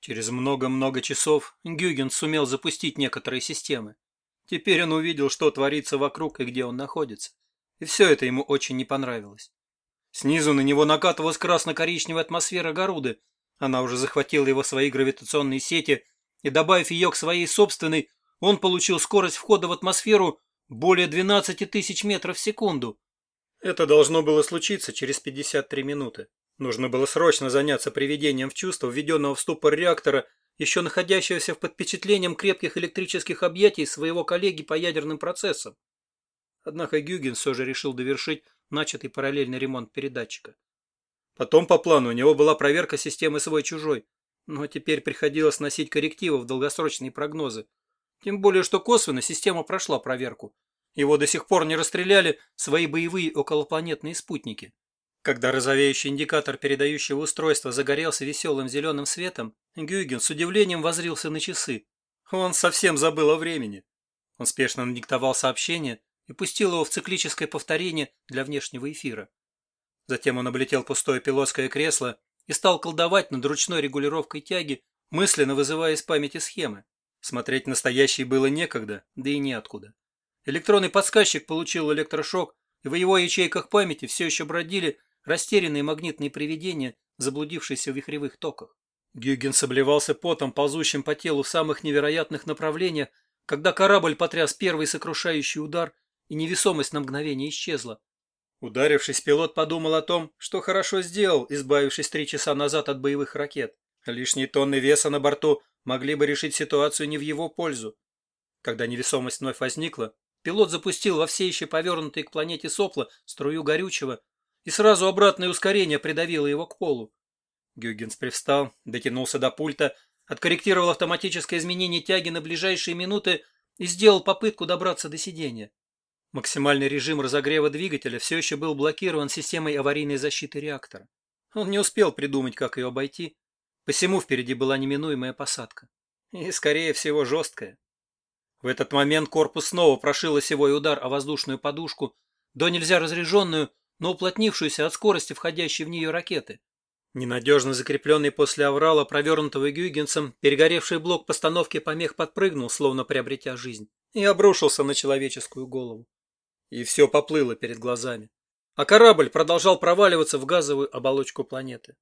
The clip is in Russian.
Через много-много часов Гюген сумел запустить некоторые системы. Теперь он увидел, что творится вокруг и где он находится. И все это ему очень не понравилось. Снизу на него накатывалась красно-коричневая атмосфера Горуды. Она уже захватила его свои гравитационные сети, и, добавив ее к своей собственной, он получил скорость входа в атмосферу более 12 тысяч метров в секунду. Это должно было случиться через 53 минуты. Нужно было срочно заняться приведением в чувство введенного в ступор реактора, еще находящегося под впечатлением крепких электрических объятий своего коллеги по ядерным процессам. Однако Гюген все же решил довершить начатый параллельный ремонт передатчика. Потом по плану у него была проверка системы свой-чужой, но теперь приходилось носить коррективы в долгосрочные прогнозы. Тем более, что косвенно система прошла проверку. Его до сих пор не расстреляли свои боевые околопланетные спутники. Когда розовеющий индикатор передающего устройства загорелся веселым зеленым светом, Гюйген с удивлением возрился на часы. Он совсем забыл о времени. Он спешно надиктовал сообщение и пустил его в циклическое повторение для внешнего эфира. Затем он облетел пустое пилотское кресло и стал колдовать над ручной регулировкой тяги, мысленно вызывая из памяти схемы. Смотреть настоящий было некогда, да и неоткуда. Электронный подсказчик получил электрошок, и в его ячейках памяти все еще бродили растерянные магнитные привидения, заблудившиеся в вихревых токах. Гюгенс обливался потом, ползущим по телу в самых невероятных направлениях, когда корабль потряс первый сокрушающий удар, и невесомость на мгновение исчезла. Ударившись, пилот подумал о том, что хорошо сделал, избавившись три часа назад от боевых ракет. Лишние тонны веса на борту могли бы решить ситуацию не в его пользу. Когда невесомость вновь возникла, пилот запустил во все еще повернутые к планете сопла струю горючего, и сразу обратное ускорение придавило его к полу. Гюгенс привстал, дотянулся до пульта, откорректировал автоматическое изменение тяги на ближайшие минуты и сделал попытку добраться до сидения. Максимальный режим разогрева двигателя все еще был блокирован системой аварийной защиты реактора. Он не успел придумать, как ее обойти, посему впереди была неминуемая посадка. И, скорее всего, жесткая. В этот момент корпус снова прошил осевой удар о воздушную подушку, до нельзя разряженную, но уплотнившуюся от скорости входящей в нее ракеты. Ненадежно закрепленный после аврала, провернутого Гюйгенсом, перегоревший блок постановки помех подпрыгнул, словно приобретя жизнь, и обрушился на человеческую голову. И все поплыло перед глазами. А корабль продолжал проваливаться в газовую оболочку планеты.